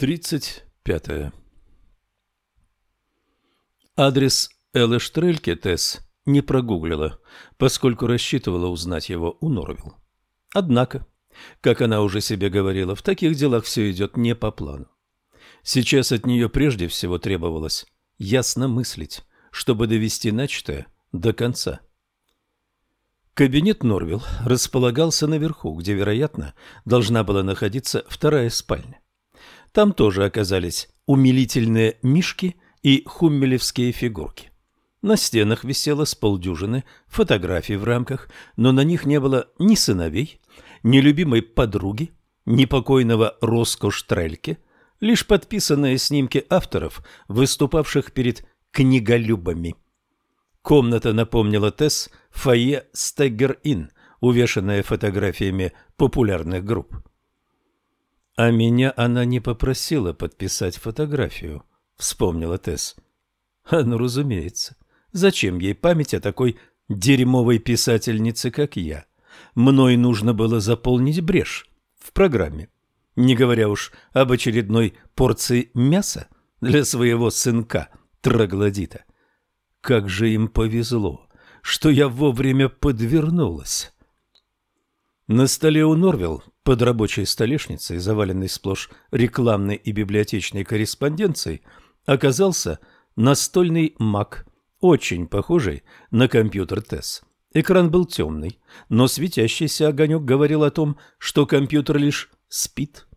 35. Адрес Эллы Штрельке Тесс не прогуглила, поскольку рассчитывала узнать его у Норвилл. Однако, как она уже себе говорила, в таких делах все идет не по плану. Сейчас от нее прежде всего требовалось ясно мыслить, чтобы довести начатое до конца. Кабинет Норвилл располагался наверху, где, вероятно, должна была находиться вторая спальня. Там тоже оказались умилительные мишки и хуммелевские фигурки. На стенах висело с полдюжины фотографий в рамках, но на них не было ни сыновей, ни любимой подруги, ни покойного Роско Штрельке, лишь подписанные снимки авторов, выступавших перед книголюбами. Комната напомнила Тесс фойе Стеггер-Ин, увешанная фотографиями популярных групп. А меня она не попросила подписать фотографию, вспомнила Тесс. А ну, разумеется. Зачем ей память о такой дерьмовой писательнице, как я? Мной нужно было заполнить брешь в программе, не говоря уж об очередной порции мяса для своего сынка троглодита. Как же им повезло, что я вовремя подвернулась. На столе у Норвилл под рабочей столешницей, заваленной сплошь рекламной и библиотечной корреспонденцией, оказался настольный Mac, очень похожий на компьютер ТЭС. Экран был темный, но светящийся огонек говорил о том, что компьютер лишь спит.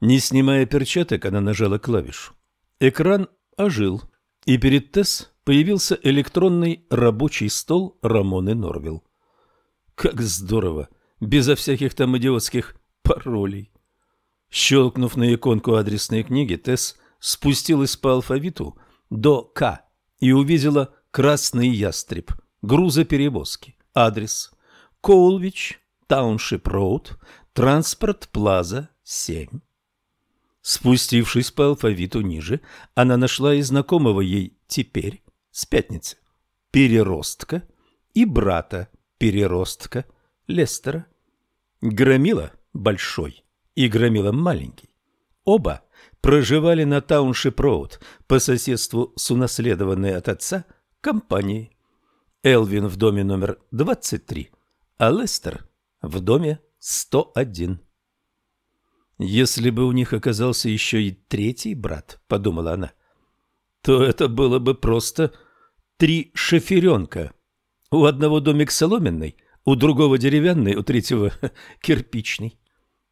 Не снимая перчаток, она нажала клавишу. Экран ожил, и перед Тесс появился электронный рабочий стол Рамоны Норвилл. Как здорово! Безо всяких там идиотских паролей. Щелкнув на иконку адресной книги, Тесс спустилась по алфавиту до К и увидела красный ястреб, грузоперевозки, адрес Коулвич, Тауншип Роуд, Транспорт Плаза, 7. Спустившись по алфавиту ниже, она нашла и знакомого ей теперь, с пятницы, переростка и брата переростка – Лестера. Громила большой и Громила маленький. Оба проживали на Тауншип-Роуд по соседству с унаследованной от отца компанией. Элвин в доме номер 23, а Лестер в доме 101. Если бы у них оказался еще и третий брат, подумала она, то это было бы просто три шоференка. У одного домик соломенный – у другого деревянный, у третьего кирпичный.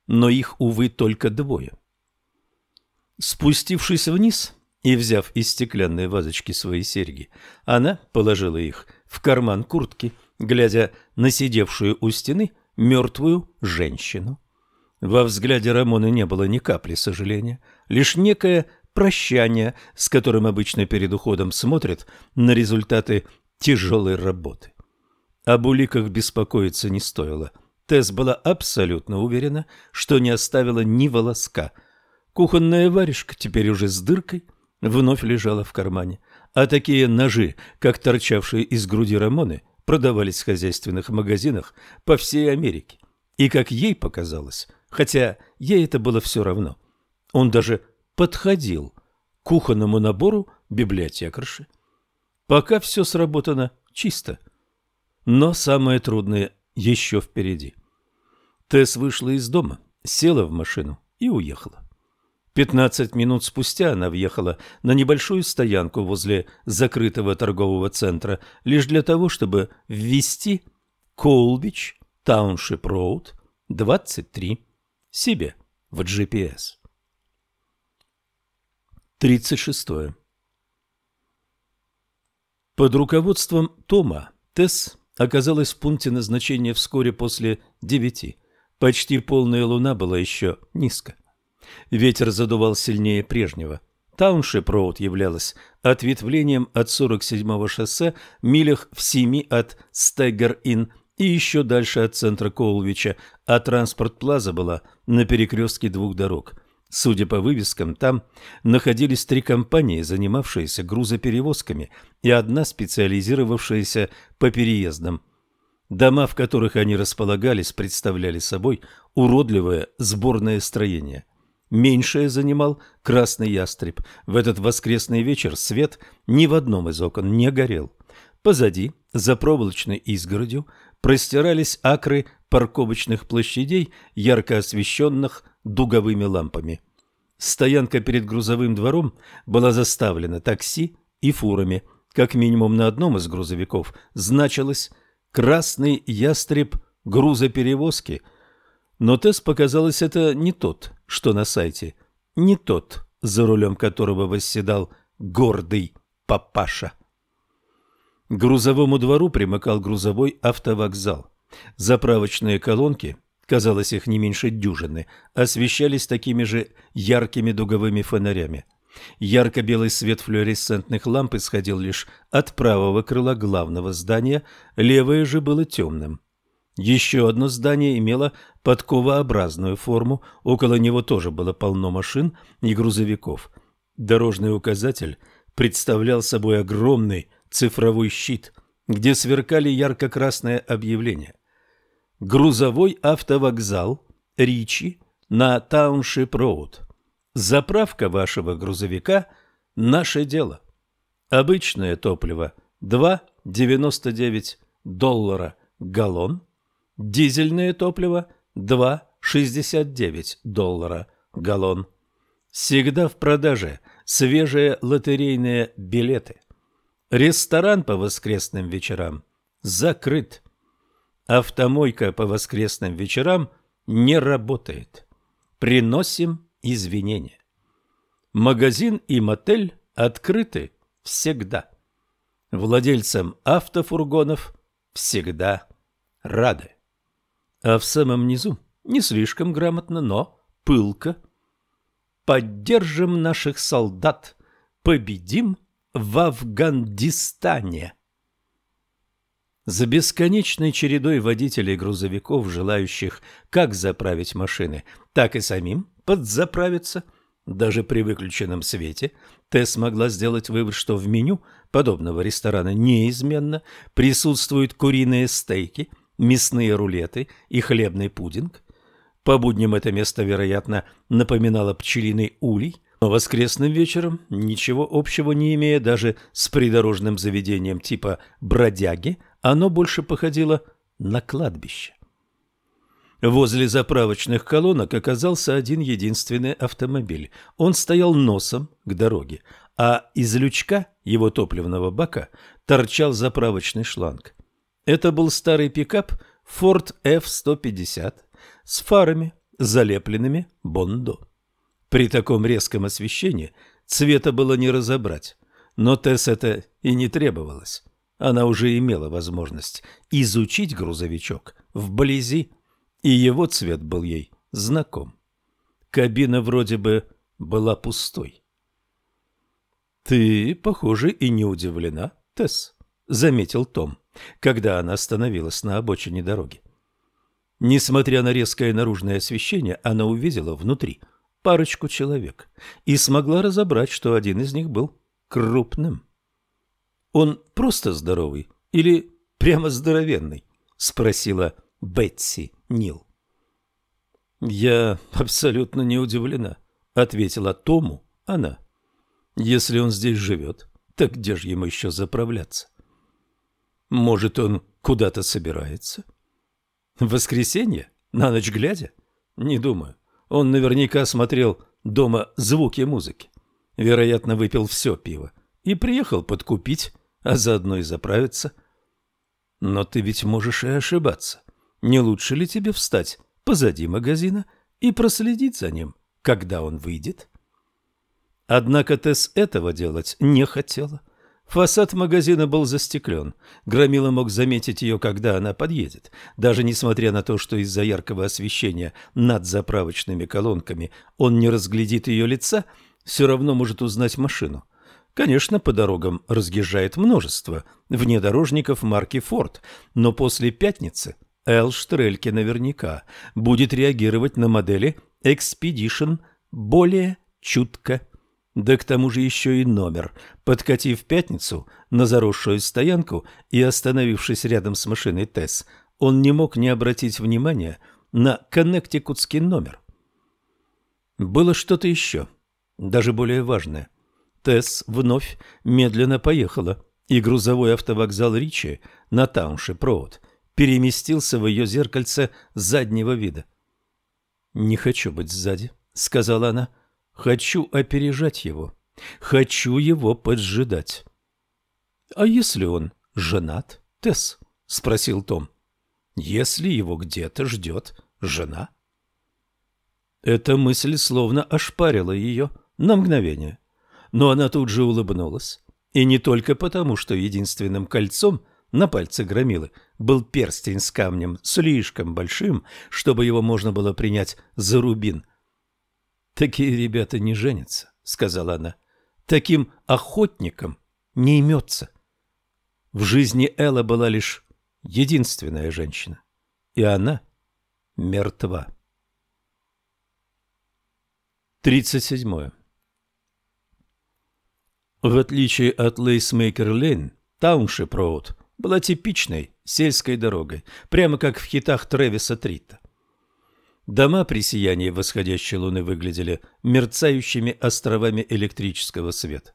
Но их, увы, только двое. Спустившись вниз и взяв из стеклянной вазочки свои серьги, она положила их в карман куртки, глядя на сидевшую у стены мертвую женщину. Во взгляде Рамоны не было ни капли сожаления, лишь некое прощание, с которым обычно перед уходом смотрят на результаты тяжелой работы. Об уликах беспокоиться не стоило. Тесс была абсолютно уверена, что не оставила ни волоска. Кухонная варежка, теперь уже с дыркой, вновь лежала в кармане. А такие ножи, как торчавшие из груди Рамоны, продавались в хозяйственных магазинах по всей Америке. И, как ей показалось, хотя ей это было все равно, он даже подходил к кухонному набору библиотекарши. Пока все сработано чисто – но самое трудное еще впереди. Тесс вышла из дома, села в машину и уехала. Пятнадцать минут спустя она въехала на небольшую стоянку возле закрытого торгового центра лишь для того, чтобы ввести Колвич Тауншип Роуд 23 себе в GPS. 36. Под руководством Тома Тесс оказалась в пункте назначения вскоре после девяти. Почти полная луна была еще низко. Ветер задувал сильнее прежнего. Тауншип-Роуд являлась ответвлением от 47-го шоссе, милях в семи от Стеггер-Ин и еще дальше от центра Коулвича, а транспорт-плаза была на перекрестке двух дорог – Судя по вывескам, там находились три компании, занимавшиеся грузоперевозками, и одна специализировавшаяся по переездам. Дома, в которых они располагались, представляли собой уродливое сборное строение. меньшее занимал красный ястреб. В этот воскресный вечер свет ни в одном из окон не горел. Позади, за проволочной изгородью, простирались акры парковочных площадей, ярко освещенных дуговыми лампами. Стоянка перед грузовым двором была заставлена такси и фурами. Как минимум на одном из грузовиков значилось «Красный ястреб грузоперевозки». Но Тесс показалось это не тот, что на сайте, не тот, за рулем которого восседал гордый папаша. К грузовому двору примыкал грузовой автовокзал. Заправочные колонки, казалось их не меньше дюжины, освещались такими же яркими дуговыми фонарями. Ярко-белый свет флуоресцентных ламп исходил лишь от правого крыла главного здания, левое же было темным. Еще одно здание имело подковообразную форму, около него тоже было полно машин и грузовиков. Дорожный указатель представлял собой огромный цифровой щит, где сверкали ярко-красные объявления. Грузовой автовокзал Ричи на Тауншип-Роуд. Заправка вашего грузовика – наше дело. Обычное топливо – 2,99 доллара галлон. Дизельное топливо – 2,69 доллара галлон. Всегда в продаже свежие лотерейные билеты. Ресторан по воскресным вечерам закрыт. Автомойка по воскресным вечерам не работает. Приносим извинения. Магазин и мотель открыты всегда. Владельцам автофургонов всегда рады. А в самом низу не слишком грамотно, но пылко. Поддержим наших солдат, победим в Афганистане. За бесконечной чередой водителей грузовиков, желающих как заправить машины, так и самим подзаправиться, даже при выключенном свете, Тесс могла сделать вывод, что в меню подобного ресторана неизменно присутствуют куриные стейки, мясные рулеты и хлебный пудинг. По будням это место, вероятно, напоминало пчелиный улей, воскресным вечером, ничего общего не имея даже с придорожным заведением типа «бродяги», оно больше походило на кладбище. Возле заправочных колонок оказался один единственный автомобиль. Он стоял носом к дороге, а из лючка его топливного бака торчал заправочный шланг. Это был старый пикап Ford F-150 с фарами, залепленными Бондо. При таком резком освещении цвета было не разобрать, но Тесс это и не требовалось. Она уже имела возможность изучить грузовичок вблизи, и его цвет был ей знаком. Кабина вроде бы была пустой. «Ты, похоже, и не удивлена, Тесс», — заметил Том, когда она остановилась на обочине дороги. Несмотря на резкое наружное освещение, она увидела внутри — парочку человек и смогла разобрать, что один из них был крупным. «Он просто здоровый или прямо здоровенный?» — спросила Бетси Нил. «Я абсолютно не удивлена», — ответила Тому она. «Если он здесь живет, так где же ему еще заправляться?» «Может, он куда-то собирается?» «В воскресенье? На ночь глядя?» «Не думаю. Он наверняка смотрел дома звуки музыки. Вероятно, выпил все пиво и приехал подкупить, а заодно и заправиться. Но ты ведь можешь и ошибаться. Не лучше ли тебе встать позади магазина и проследить за ним, когда он выйдет? Однако Тесс этого делать не хотела. Фасад магазина был застеклен. Громила мог заметить ее, когда она подъедет. Даже несмотря на то, что из-за яркого освещения над заправочными колонками он не разглядит ее лица, все равно может узнать машину. Конечно, по дорогам разъезжает множество внедорожников марки «Форд», но после пятницы Эл Штрельке наверняка будет реагировать на модели «Экспедишн» более чутко. Да к тому же еще и номер. Подкатив пятницу на заросшую стоянку и остановившись рядом с машиной Тесс, он не мог не обратить внимания на коннектикутский номер. Было что-то еще, даже более важное. Тесс вновь медленно поехала, и грузовой автовокзал Ричи на Таунши-Провод переместился в ее зеркальце заднего вида. «Не хочу быть сзади», — сказала она. «Хочу опережать его. Хочу его поджидать». «А если он женат, Тесс?» — спросил Том. «Если его где-то ждет жена?» Эта мысль словно ошпарила ее на мгновение. Но она тут же улыбнулась. И не только потому, что единственным кольцом на пальце громилы был перстень с камнем слишком большим, чтобы его можно было принять за рубин. «Такие ребята не женятся», — сказала она. «Таким охотникам не имется». В жизни Эла была лишь единственная женщина, и она мертва. 37. В отличие от Лейсмейкер-Лейн, Тауншип-Роуд была типичной сельской дорогой, прямо как в хитах Трэвиса Трита. Дома при сиянии восходящей луны выглядели мерцающими островами электрического света.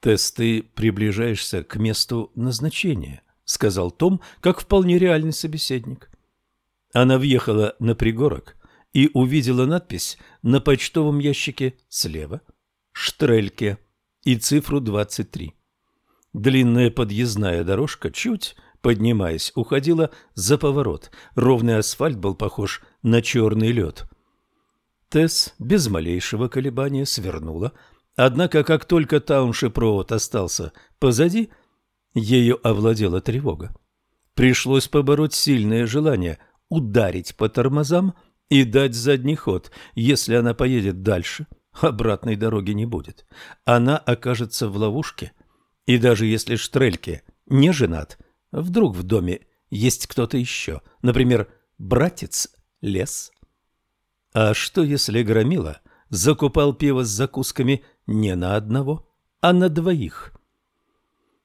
«Тесс, ты приближаешься к месту назначения», — сказал Том, как вполне реальный собеседник. Она въехала на пригорок и увидела надпись на почтовом ящике слева «Штрельке» и цифру 23. Длинная подъездная дорожка, чуть поднимаясь, уходила за поворот. Ровный асфальт был похож на черный лед. Тесс без малейшего колебания свернула, Однако, как только Тауншип-Роуд остался позади, ею овладела тревога. Пришлось побороть сильное желание ударить по тормозам и дать задний ход. Если она поедет дальше, обратной дороги не будет. Она окажется в ловушке. И даже если Штрельке не женат, вдруг в доме есть кто-то еще, например, братец Лес. А что, если Громила закупал пиво с закусками не на одного, а на двоих.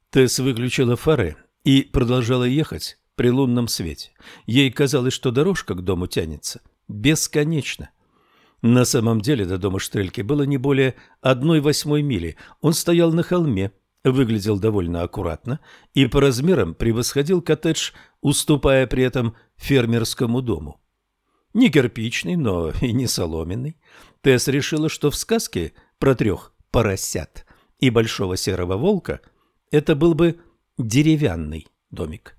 Тесс выключила фары и продолжала ехать при лунном свете. Ей казалось, что дорожка к дому тянется бесконечно. На самом деле до дома Штрельки было не более одной восьмой мили. Он стоял на холме, выглядел довольно аккуратно и по размерам превосходил коттедж, уступая при этом фермерскому дому. Не кирпичный, но и не соломенный. Тесс решила, что в сказке про трех поросят и большого серого волка, это был бы деревянный домик.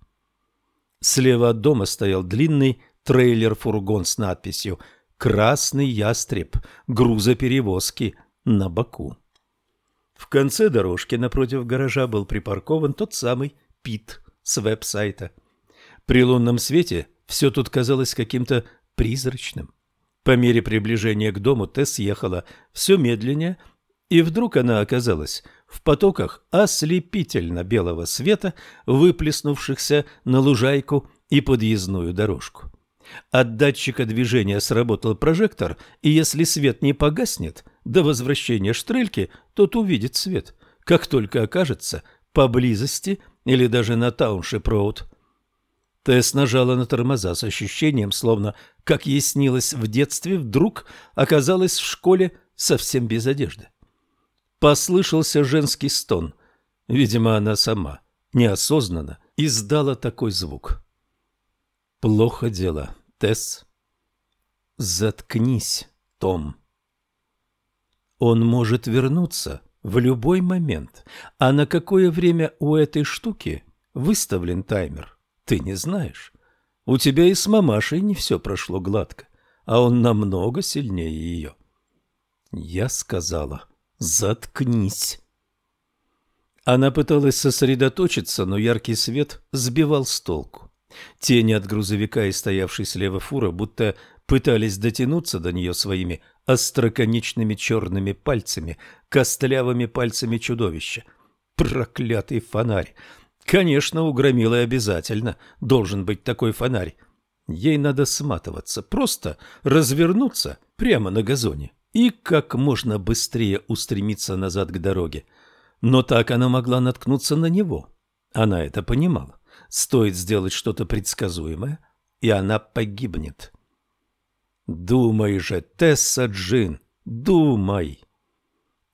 Слева от дома стоял длинный трейлер-фургон с надписью «Красный ястреб. Грузоперевозки на боку». В конце дорожки напротив гаража был припаркован тот самый Пит с веб-сайта. При лунном свете все тут казалось каким-то призрачным. По мере приближения к дому Тесс ехала все медленнее и вдруг она оказалась в потоках ослепительно белого света, выплеснувшихся на лужайку и подъездную дорожку. От датчика движения сработал прожектор, и если свет не погаснет до возвращения штрельки, тот увидит свет, как только окажется поблизости или даже на Тауншип-Роуд. Тесс нажала на тормоза с ощущением, словно, как ей снилось в детстве, вдруг оказалась в школе совсем без одежды. Послышался женский стон. Видимо, она сама, неосознанно, издала такой звук. Плохо дело, Тесс. Заткнись, Том. Он может вернуться в любой момент. А на какое время у этой штуки выставлен таймер, ты не знаешь. У тебя и с мамашей не все прошло гладко, а он намного сильнее ее. Я сказала «Заткнись!» Она пыталась сосредоточиться, но яркий свет сбивал с толку. Тени от грузовика и стоявшей слева фура будто пытались дотянуться до нее своими остроконечными черными пальцами, костлявыми пальцами чудовища. Проклятый фонарь! Конечно, у Громилы обязательно должен быть такой фонарь. Ей надо сматываться, просто развернуться прямо на газоне и как можно быстрее устремиться назад к дороге. Но так она могла наткнуться на него. Она это понимала. Стоит сделать что-то предсказуемое, и она погибнет. Думай же, Тесса Джин, думай.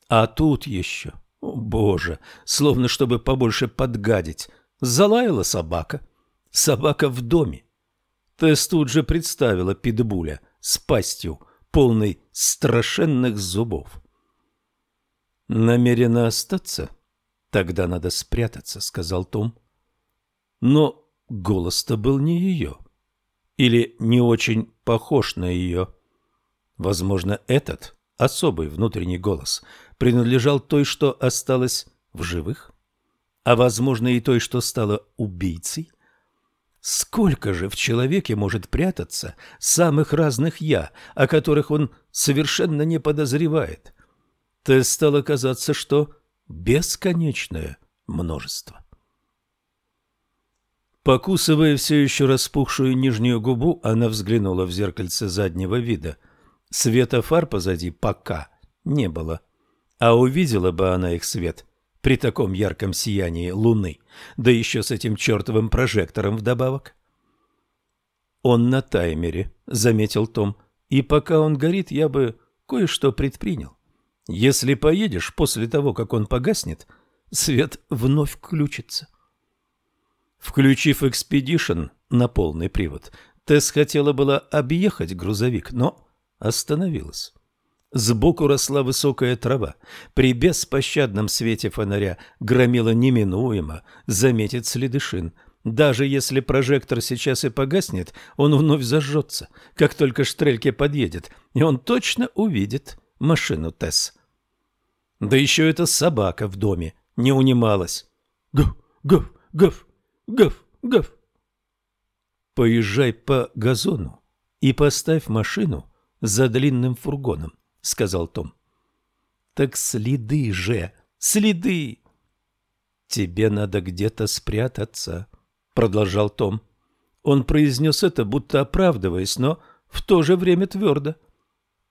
А тут еще, о боже, словно чтобы побольше подгадить, залаяла собака. Собака в доме. Тесс тут же представила питбуля с пастью, полной страшенных зубов. «Намерена остаться? Тогда надо спрятаться», — сказал Том. Но голос-то был не ее. Или не очень похож на ее. Возможно, этот особый внутренний голос принадлежал той, что осталась в живых, а, возможно, и той, что стала убийцей. Сколько же в человеке может прятаться самых разных «я», о которых он совершенно не подозревает? То стало казаться, что бесконечное множество. Покусывая все еще распухшую нижнюю губу, она взглянула в зеркальце заднего вида. Света фар позади пока не было. А увидела бы она их свет при таком ярком сиянии луны, да еще с этим чертовым прожектором вдобавок. «Он на таймере», — заметил Том, — «и пока он горит, я бы кое-что предпринял. Если поедешь после того, как он погаснет, свет вновь включится». Включив экспедишн на полный привод, Тесс хотела было объехать грузовик, но остановилась. Сбоку росла высокая трава. При беспощадном свете фонаря громило неминуемо заметить следы шин. Даже если прожектор сейчас и погаснет, он вновь зажжется, как только Штрельке подъедет, и он точно увидит машину Тесс. Да еще эта собака в доме не унималась. «Гуф, гуф, гуф!» Гав, гав. Поезжай по газону и поставь машину за длинным фургоном, сказал Том. Так следы же, следы. Тебе надо где-то спрятаться, продолжал Том. Он произнес это, будто оправдываясь, но в то же время твердо.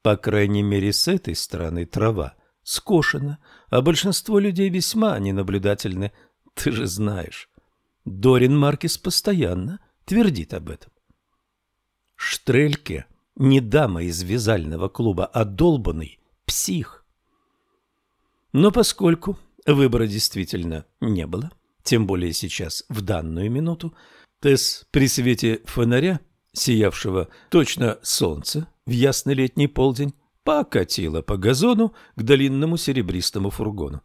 По крайней мере, с этой стороны трава скошена, а большинство людей весьма ненаблюдательны, ты же знаешь. Дорин Маркис постоянно твердит об этом. Штрельке не дама из вязального клуба, а долбанный псих. Но поскольку выбора действительно не было, тем более сейчас, в данную минуту, Тесс при свете фонаря, сиявшего точно солнце в ясный летний полдень, покатила по газону к длинному серебристому фургону.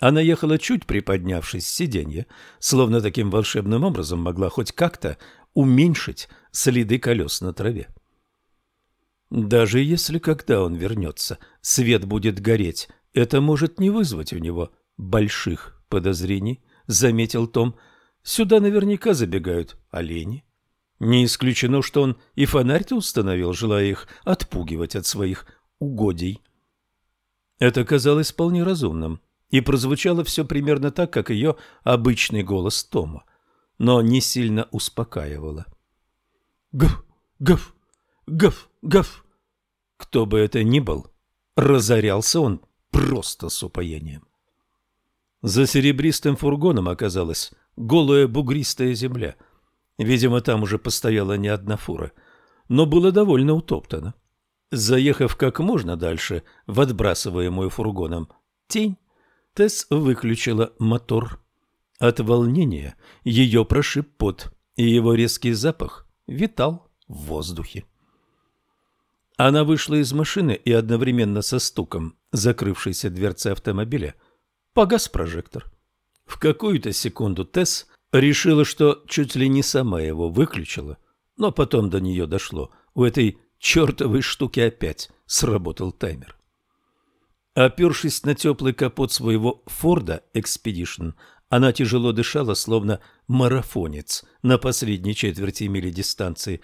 Она ехала чуть приподнявшись с сиденья, словно таким волшебным образом могла хоть как-то уменьшить следы колес на траве. Даже если, когда он вернется, свет будет гореть, это может не вызвать у него больших подозрений, заметил Том. Сюда наверняка забегают олени. Не исключено, что он и фонарь-то установил, желая их отпугивать от своих угодий. Это казалось вполне разумным и прозвучало все примерно так, как ее обычный голос Тома, но не сильно успокаивало. «Гав! Гав! Гав! Гав!» Кто бы это ни был, разорялся он просто с упоением. За серебристым фургоном оказалась голая бугристая земля. Видимо, там уже постояла не одна фура, но было довольно утоптано. Заехав как можно дальше в отбрасываемую фургоном тень, Тесс выключила мотор. От волнения ее прошиб пот, и его резкий запах витал в воздухе. Она вышла из машины и одновременно со стуком закрывшейся дверцы автомобиля погас прожектор. В какую-то секунду Тесс решила, что чуть ли не сама его выключила, но потом до нее дошло. У этой чертовой штуки опять сработал таймер. Опершись на теплый капот своего Форда Экспедишн, она тяжело дышала, словно марафонец на последней четверти мили дистанции.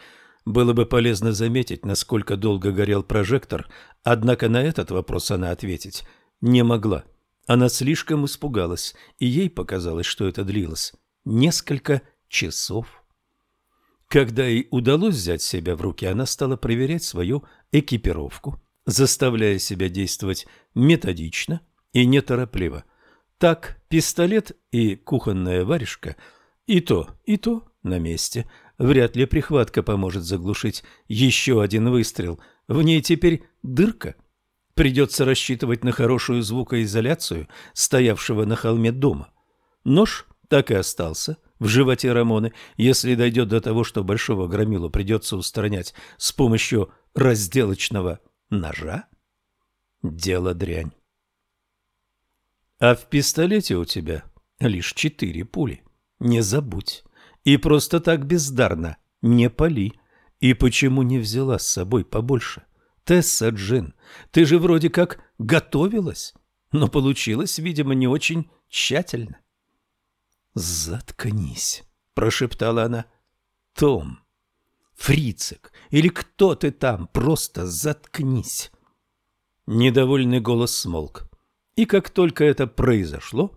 Было бы полезно заметить, насколько долго горел прожектор, однако на этот вопрос она ответить не могла. Она слишком испугалась, и ей показалось, что это длилось несколько часов. Когда ей удалось взять себя в руки, она стала проверять свою экипировку – заставляя себя действовать методично и неторопливо. Так пистолет и кухонная варежка и то, и то на месте. Вряд ли прихватка поможет заглушить еще один выстрел, В ней теперь дырка. Придется рассчитывать на хорошую звукоизоляцию стоявшего на холме дома. Нож так и остался в животе Рамоны, если дойдет до того, что большого громилу придется устранять с помощью разделочного ножа. Дело дрянь. А в пистолете у тебя лишь четыре пули. Не забудь. И просто так бездарно не пали. И почему не взяла с собой побольше? Тесса Джин, ты же вроде как готовилась, но получилось, видимо, не очень тщательно. «Заткнись», — прошептала она. «Том, Фрицек, или кто ты там, просто заткнись». Недовольный голос смолк. И как только это произошло,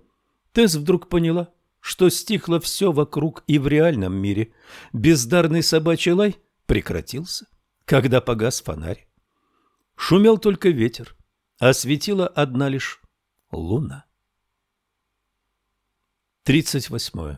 Тесс вдруг поняла, что стихло все вокруг и в реальном мире. Бездарный собачий лай прекратился, когда погас фонарь. Шумел только ветер, а светила одна лишь луна. 38.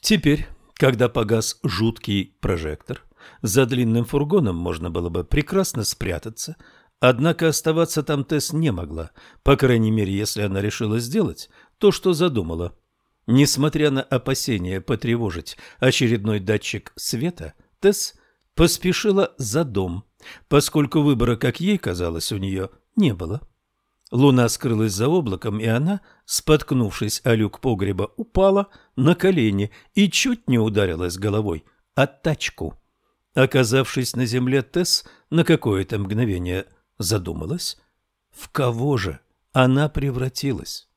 Теперь, когда погас жуткий прожектор, за длинным фургоном можно было бы прекрасно спрятаться, однако оставаться там Тесс не могла, по крайней мере, если она решила сделать то, что задумала. Несмотря на опасения потревожить очередной датчик света, Тесс поспешила за дом, поскольку выбора, как ей казалось, у нее не было. Луна скрылась за облаком, и она, споткнувшись о люк погреба, упала на колени и чуть не ударилась головой о тачку. Оказавшись на земле, Тесс на какое-то мгновение задумалась, в кого же она превратилась.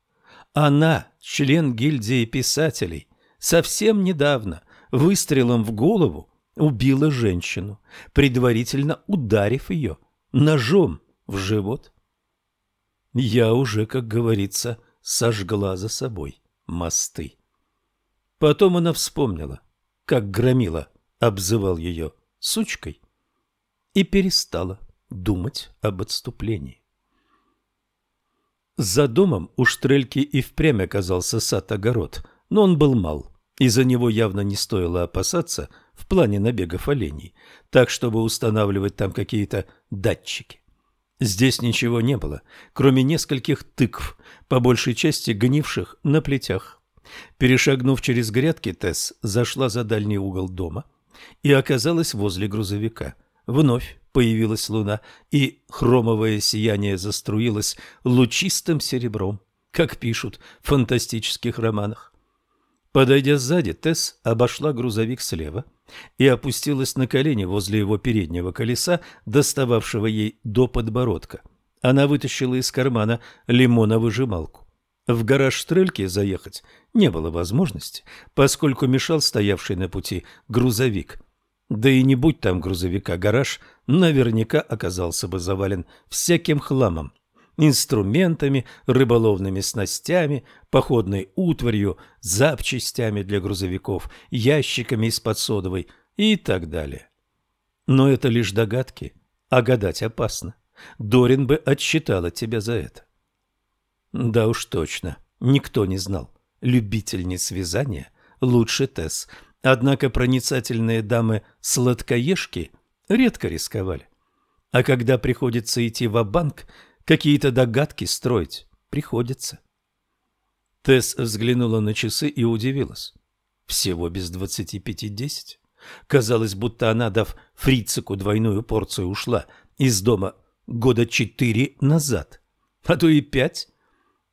Она, член гильдии писателей, совсем недавно выстрелом в голову убила женщину, предварительно ударив ее ножом в живот. Я уже, как говорится, сожгла за собой мосты. Потом она вспомнила, как громила обзывал ее сучкой, и перестала думать об отступлении. За домом у Штрельки и впрямь оказался сад-огород, но он был мал, и за него явно не стоило опасаться в плане набегов оленей, так чтобы устанавливать там какие-то датчики. Здесь ничего не было, кроме нескольких тыкв, по большей части гнивших на плетях. Перешагнув через грядки, Тесс зашла за дальний угол дома и оказалась возле грузовика. Вновь появилась луна, и хромовое сияние заструилось лучистым серебром, как пишут в фантастических романах. Подойдя сзади, Тесс обошла грузовик слева и опустилась на колени возле его переднего колеса, достававшего ей до подбородка. Она вытащила из кармана лимоновыжималку. В гараж Стрельки заехать не было возможности, поскольку мешал стоявший на пути грузовик. Да и не будь там грузовика, гараж наверняка оказался бы завален всяким хламом инструментами, рыболовными снастями, походной утварью, запчастями для грузовиков, ящиками из-под содовой и так далее. Но это лишь догадки, а гадать опасно. Дорин бы отсчитала тебя за это. Да уж точно, никто не знал. Любительниц вязания лучше Тесс. Однако проницательные дамы-сладкоежки редко рисковали. А когда приходится идти в банк какие-то догадки строить приходится. Тесс взглянула на часы и удивилась. Всего без двадцати пяти десять. Казалось, будто она, дав фрицику двойную порцию, ушла из дома года четыре назад, а то и пять.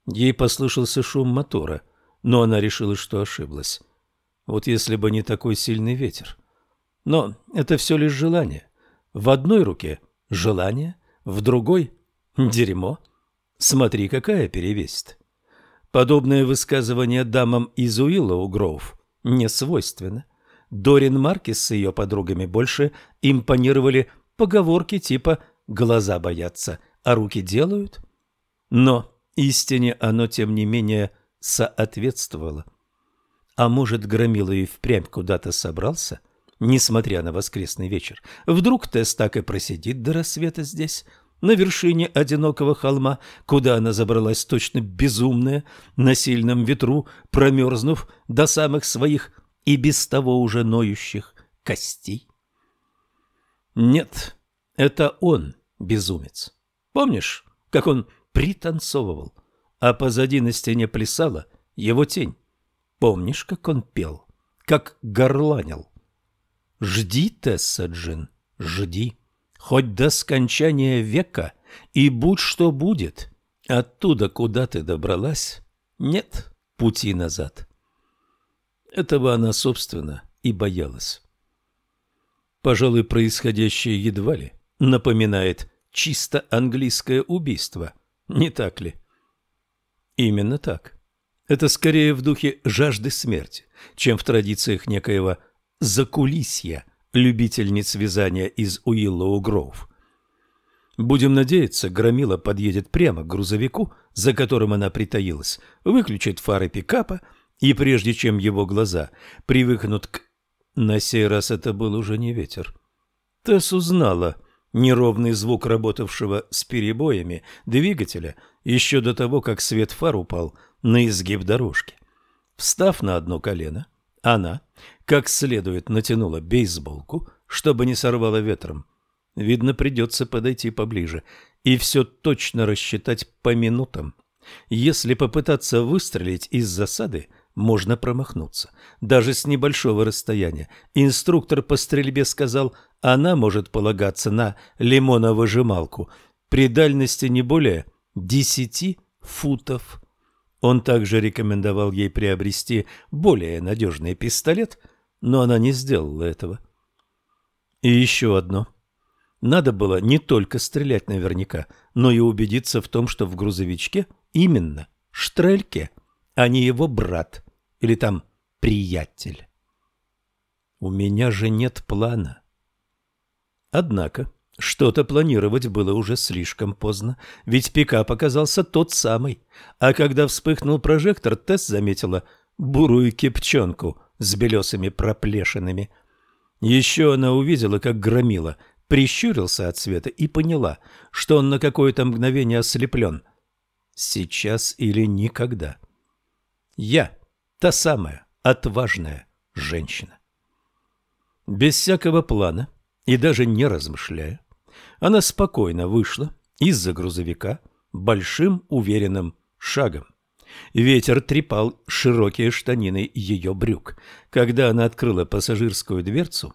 Ей послышался шум мотора, но она решила, что ошиблась. Вот если бы не такой сильный ветер. Но это все лишь желание. В одной руке желание, в другой Дерьмо. Смотри, какая перевесит. Подобное высказывание дамам из Уиллоу Гроув не свойственно. Дорин Маркис с ее подругами больше импонировали поговорки типа «глаза боятся, а руки делают». Но истине оно, тем не менее, соответствовало. А может, Громила и впрямь куда-то собрался, несмотря на воскресный вечер? Вдруг Тесс так и просидит до рассвета здесь, на вершине одинокого холма, куда она забралась точно безумная, на сильном ветру, промерзнув до самых своих и без того уже ноющих костей. Нет, это он, безумец. Помнишь, как он пританцовывал, а позади на стене плясала его тень? Помнишь, как он пел, как горланил? Жди, Тесса Джин, жди, хоть до скончания века, и будь что будет. Оттуда, куда ты добралась, нет пути назад. Этого она, собственно, и боялась. Пожалуй, происходящее едва ли напоминает чисто английское убийство, не так ли? Именно так. Это скорее в духе жажды смерти, чем в традициях некоего закулисья любительниц вязания из Уиллоу Гроув. Будем надеяться, Громила подъедет прямо к грузовику, за которым она притаилась, выключит фары пикапа, и прежде чем его глаза привыкнут к... На сей раз это был уже не ветер. Тесс узнала неровный звук работавшего с перебоями двигателя еще до того, как свет фар упал на изгиб дорожки. Встав на одно колено, она, как следует, натянула бейсболку, чтобы не сорвало ветром. Видно, придется подойти поближе и все точно рассчитать по минутам. Если попытаться выстрелить из засады, можно промахнуться. Даже с небольшого расстояния. Инструктор по стрельбе сказал, она может полагаться на лимоновыжималку при дальности не более десяти футов. Он также рекомендовал ей приобрести более надежный пистолет, но она не сделала этого. И еще одно. Надо было не только стрелять наверняка, но и убедиться в том, что в грузовичке именно Штрельке, а не его брат или там приятель. У меня же нет плана. Однако что-то планировать было уже слишком поздно, ведь пикап оказался тот самый. А когда вспыхнул прожектор, Тесс заметила бурую кипчонку с белесыми проплешинами. Еще она увидела, как громила, прищурился от света и поняла, что он на какое-то мгновение ослеплен. Сейчас или никогда. Я, та самая отважная женщина. Без всякого плана и даже не размышляя, она спокойно вышла из-за грузовика большим уверенным шагом. Ветер трепал широкие штанины ее брюк. Когда она открыла пассажирскую дверцу,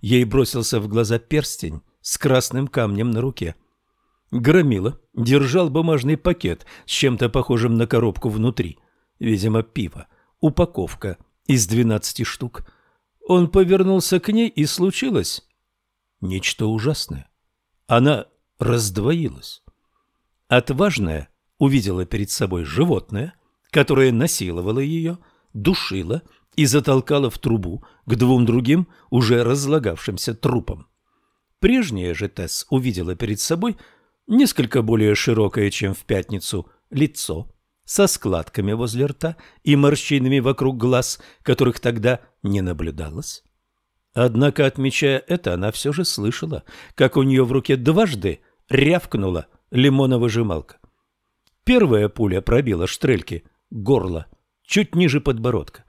ей бросился в глаза перстень с красным камнем на руке. Громила держал бумажный пакет с чем-то похожим на коробку внутри, видимо, пиво, упаковка из двенадцати штук. Он повернулся к ней, и случилось нечто ужасное. Она раздвоилась. Отважная увидела перед собой животное, которое насиловало ее, душило и затолкало в трубу к двум другим уже разлагавшимся трупам. Прежняя же Тесс увидела перед собой несколько более широкое, чем в пятницу, лицо со складками возле рта и морщинами вокруг глаз, которых тогда не наблюдалось. Однако, отмечая это, она все же слышала, как у нее в руке дважды рявкнула лимоновыжималка. Первая пуля пробила штрельки горло, чуть ниже подбородка.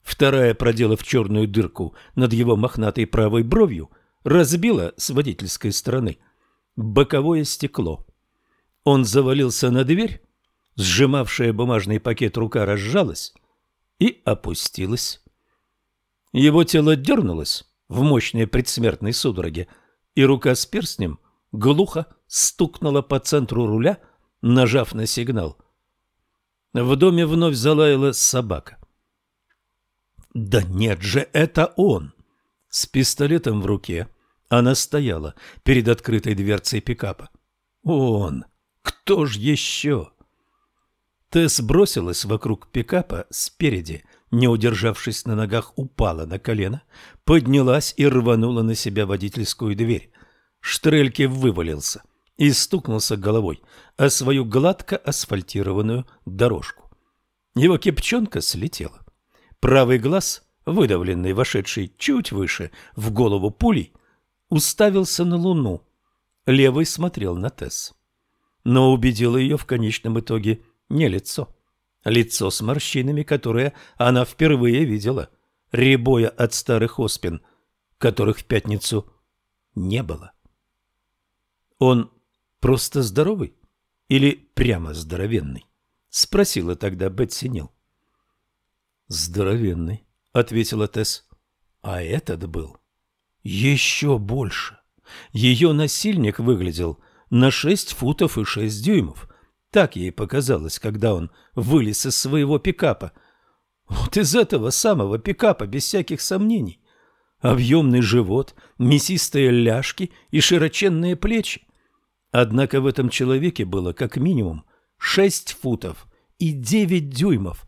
Вторая, проделав черную дырку над его мохнатой правой бровью, разбила с водительской стороны боковое стекло. Он завалился на дверь, сжимавшая бумажный пакет рука разжалась и опустилась. Его тело дернулось в мощной предсмертной судороге, и рука с перстнем глухо стукнула по центру руля, нажав на сигнал. В доме вновь залаяла собака. «Да нет же, это он!» С пистолетом в руке она стояла перед открытой дверцей пикапа. «Он! Кто ж еще?» Тесс бросилась вокруг пикапа спереди, не удержавшись на ногах, упала на колено, поднялась и рванула на себя водительскую дверь. Штрельке вывалился и стукнулся головой о свою гладко асфальтированную дорожку. Его кипчонка слетела. Правый глаз, выдавленный, вошедший чуть выше в голову пулей, уставился на луну. Левый смотрел на Тесс. Но убедила ее в конечном итоге не лицо. Лицо с морщинами, которое она впервые видела, ребоя от старых оспин, которых в пятницу не было. Он просто здоровый или прямо здоровенный? Спросила тогда Бетси Нил. Здоровенный, ответила Тесс. А этот был еще больше. Ее насильник выглядел на шесть футов и шесть дюймов. Так ей показалось, когда он вылез из своего пикапа. Вот из этого самого пикапа, без всяких сомнений. Объемный живот, мясистые ляжки и широченные плечи. Однако в этом человеке было как минимум шесть футов и девять дюймов.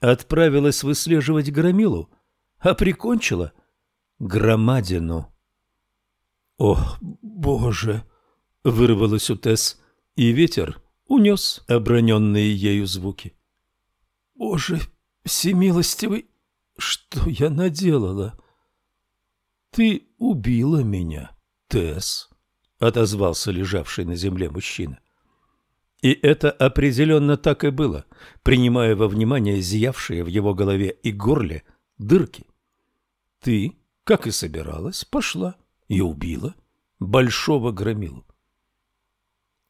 Отправилась выслеживать громилу, а прикончила громадину. «О, боже!» — вырвалось у Тесс, и ветер унес оброненные ею звуки. «Боже всемилостивый, что я наделала?» «Ты убила меня, Тесс», — отозвался лежавший на земле мужчина. И это определенно так и было, принимая во внимание зиявшие в его голове и горле дырки. Ты, как и собиралась, пошла и убила большого громилу.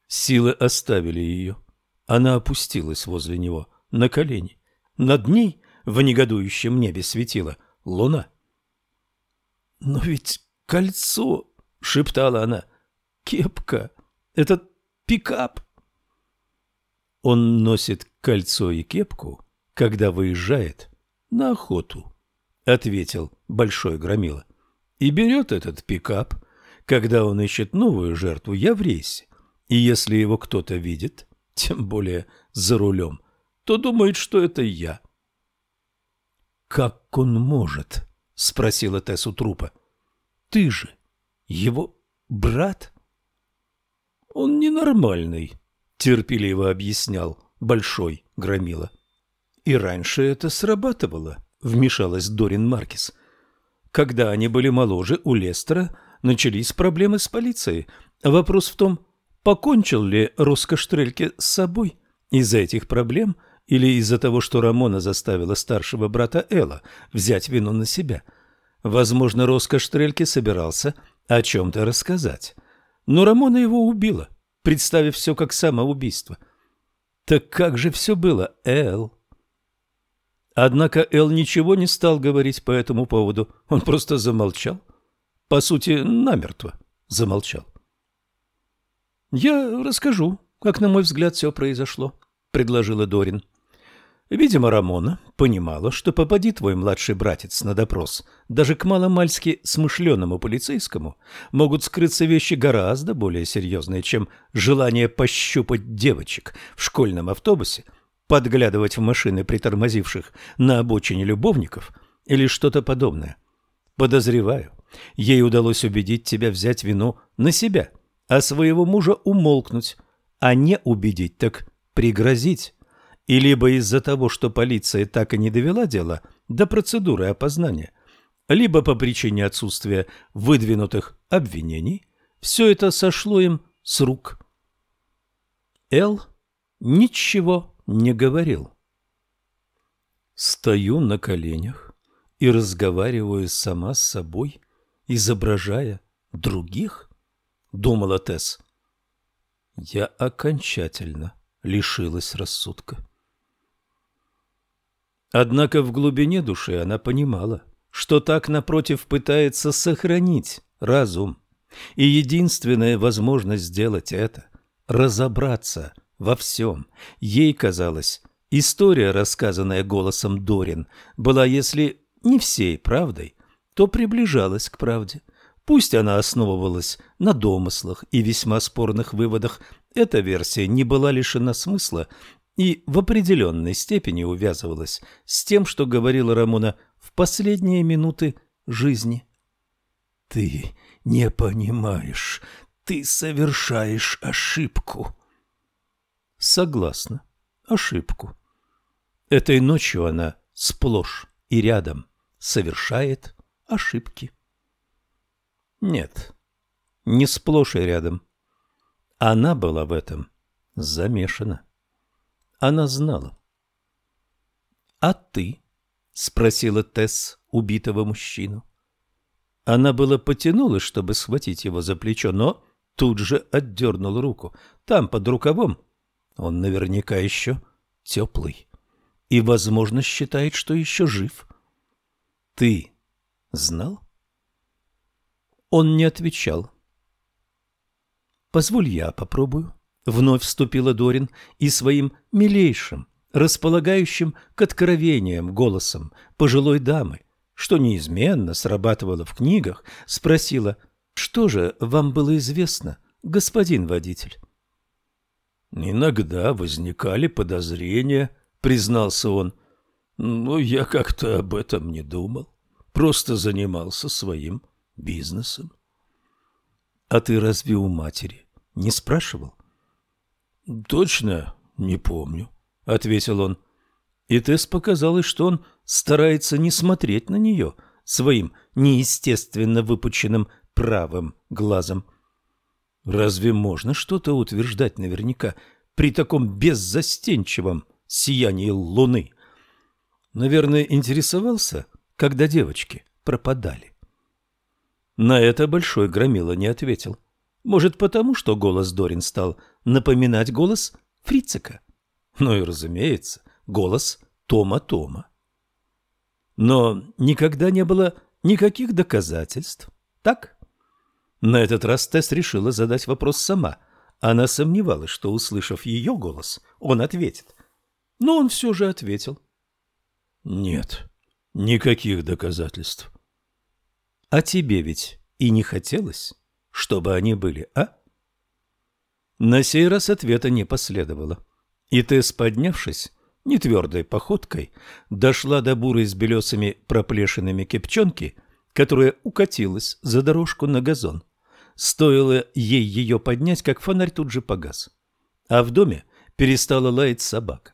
Силы оставили ее. Она опустилась возле него на колени. Над ней в негодующем небе светила луна. «Но ведь кольцо!» — шептала она. «Кепка! Этот пикап!» Он носит кольцо и кепку, когда выезжает на охоту, — ответил Большой Громила. И берет этот пикап, когда он ищет новую жертву, я в рейсе. И если его кто-то видит, тем более за рулем, то думает, что это я. — Как он может? — спросила Тесс у трупа. — Ты же его брат? — Он ненормальный, терпеливо объяснял Большой Громила. И раньше это срабатывало, вмешалась Дорин Маркис. Когда они были моложе, у Лестера начались проблемы с полицией. Вопрос в том, покончил ли Роско Штрельке с собой из-за этих проблем или из-за того, что Рамона заставила старшего брата Элла взять вину на себя. Возможно, Роско Штрельке собирался о чем-то рассказать. Но Рамона его убила представив все как самоубийство. Так как же все было, Эл? Однако Эл ничего не стал говорить по этому поводу. Он просто замолчал. По сути, намертво замолчал. «Я расскажу, как, на мой взгляд, все произошло», — предложила Дорин. Видимо, Рамона понимала, что попади твой младший братец на допрос, даже к маломальски смышленному полицейскому могут скрыться вещи гораздо более серьезные, чем желание пощупать девочек в школьном автобусе, подглядывать в машины притормозивших на обочине любовников или что-то подобное. Подозреваю, ей удалось убедить тебя взять вину на себя, а своего мужа умолкнуть, а не убедить, так пригрозить и либо из-за того, что полиция так и не довела дело до процедуры опознания, либо по причине отсутствия выдвинутых обвинений, все это сошло им с рук. Эл ничего не говорил. Стою на коленях и разговариваю сама с собой, изображая других, думала Тесс. Я окончательно лишилась рассудка. Однако в глубине души она понимала, что так, напротив, пытается сохранить разум. И единственная возможность сделать это – разобраться во всем. Ей казалось, история, рассказанная голосом Дорин, была, если не всей правдой, то приближалась к правде. Пусть она основывалась на домыслах и весьма спорных выводах, эта версия не была лишена смысла и в определенной степени увязывалась с тем, что говорила Рамона в последние минуты жизни. «Ты не понимаешь, ты совершаешь ошибку». Согласна, ошибку. Этой ночью она сплошь и рядом совершает ошибки. Нет, не сплошь и рядом. Она была в этом замешана. Она знала. «А ты?» — спросила Тесс убитого мужчину. Она было потянулась, чтобы схватить его за плечо, но тут же отдернула руку. Там, под рукавом, он наверняка еще теплый и, возможно, считает, что еще жив. Ты знал? Он не отвечал. «Позволь я попробую», — вновь вступила Дорин и своим милейшим, располагающим к откровениям голосом пожилой дамы, что неизменно срабатывало в книгах, спросила, «Что же вам было известно, господин водитель?» «Иногда возникали подозрения», — признался он. «Но я как-то об этом не думал. Просто занимался своим бизнесом». «А ты разве у матери не спрашивал?» «Точно не помню», — ответил он. И Тесс показалось, что он старается не смотреть на нее своим неестественно выпученным правым глазом. Разве можно что-то утверждать наверняка при таком беззастенчивом сиянии луны? Наверное, интересовался, когда девочки пропадали. На это Большой Громила не ответил. Может, потому, что голос Дорин стал напоминать голос Фрицика? Ну и, разумеется, голос Тома-Тома. Но никогда не было никаких доказательств, так? На этот раз Тесс решила задать вопрос сама. Она сомневалась, что, услышав ее голос, он ответит. Но он все же ответил. «Нет, никаких доказательств». «А тебе ведь и не хотелось, чтобы они были, а?» На сей раз ответа не последовало. И Тесс, поднявшись, нетвердой походкой, дошла до бурой с белесыми проплешинами кипчонки, которая укатилась за дорожку на газон. Стоило ей ее поднять, как фонарь тут же погас. А в доме перестала лаять собака.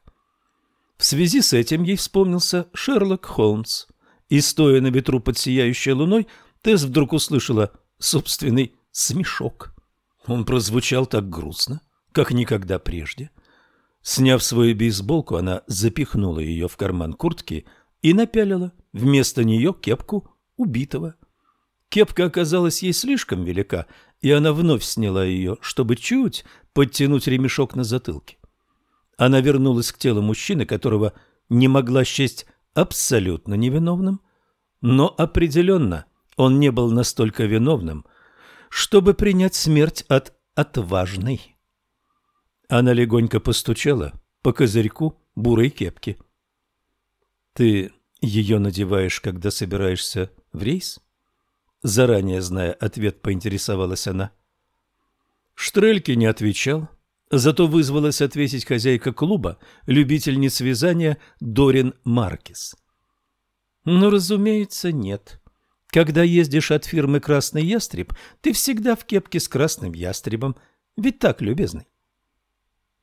В связи с этим ей вспомнился Шерлок Холмс. И, стоя на ветру под сияющей луной, Тесс вдруг услышала собственный смешок. Он прозвучал так грустно, как никогда прежде — Сняв свою бейсболку, она запихнула ее в карман куртки и напялила вместо нее кепку убитого. Кепка оказалась ей слишком велика, и она вновь сняла ее, чтобы чуть подтянуть ремешок на затылке. Она вернулась к телу мужчины, которого не могла счесть абсолютно невиновным, но определенно он не был настолько виновным, чтобы принять смерть от отважной она легонько постучала по козырьку бурой кепки. «Ты ее надеваешь, когда собираешься в рейс?» Заранее зная ответ, поинтересовалась она. Штрельке не отвечал, зато вызвалась ответить хозяйка клуба, любительниц вязания Дорин Маркис. «Ну, разумеется, нет. Когда ездишь от фирмы «Красный ястреб», ты всегда в кепке с красным ястребом. Ведь так, любезный?»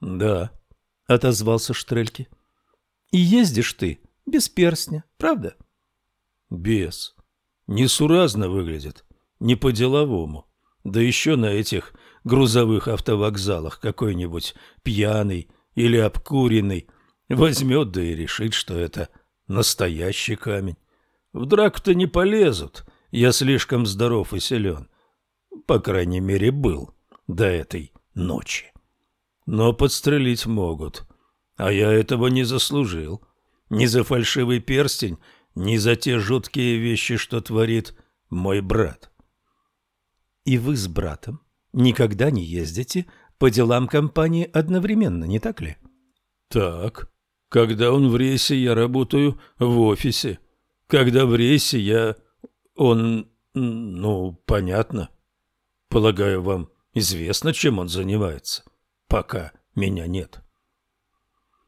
Да, отозвался Штрельки. И ездишь ты без перстня, правда? Без. Несуразно выглядит, не по-деловому. Да еще на этих грузовых автовокзалах какой-нибудь пьяный или обкуренный возьмет да и решит, что это настоящий камень. В драку-то не полезут, я слишком здоров и силен. По крайней мере, был до этой ночи но подстрелить могут. А я этого не заслужил. Ни за фальшивый перстень, ни за те жуткие вещи, что творит мой брат. И вы с братом никогда не ездите по делам компании одновременно, не так ли? Так. Когда он в рейсе, я работаю в офисе. Когда в рейсе, я... Он... Ну, понятно. Полагаю, вам известно, чем он занимается пока меня нет.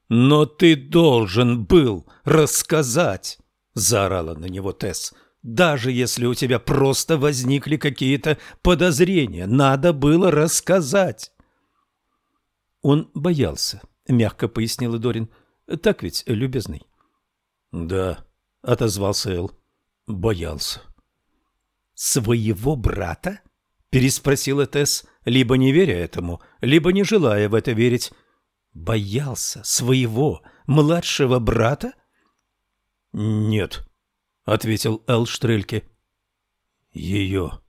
«Но ты должен был рассказать!» — заорала на него Тесс. «Даже если у тебя просто возникли какие-то подозрения, надо было рассказать!» «Он боялся», — мягко пояснила Дорин. «Так ведь, любезный?» «Да», — отозвался Эл. «Боялся». «Своего брата?» — переспросила Тесс либо не веря этому, либо не желая в это верить. Боялся своего младшего брата? «Нет», — ответил Эл Штрельке. ее